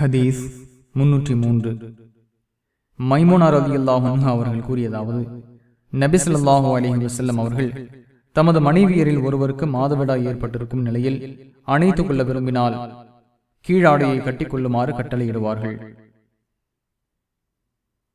ஹதீஸ் முன்னூற்றி மூன்று. மைமோனார் அலி அல்லாஹன் அவர்கள் கூறியதாவது நபிசல்லாஹூ அலிஹி வசல்லம் அவர்கள் தமது மனைவியரில் ஒருவருக்கு மாதவிடாய் ஏற்பட்டிருக்கும் நிலையில் அணைத்துக் கொள்ள விரும்பினால் கீழாடையை கட்டிக்கொள்ளுமாறு கட்டளையிடுவார்கள்.